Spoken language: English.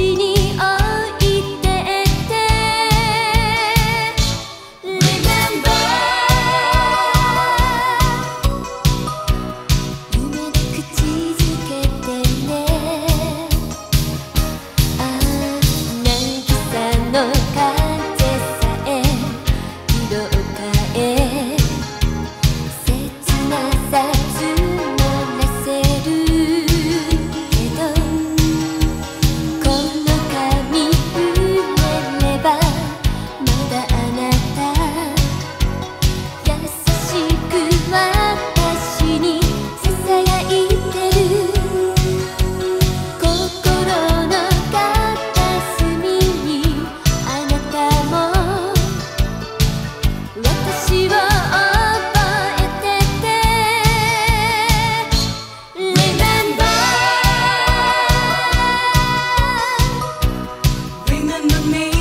синий remember me.